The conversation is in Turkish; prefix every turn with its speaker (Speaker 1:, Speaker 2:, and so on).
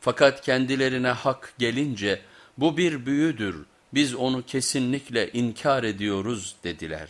Speaker 1: Fakat kendilerine hak gelince bu bir büyüdür biz onu kesinlikle inkar ediyoruz dediler.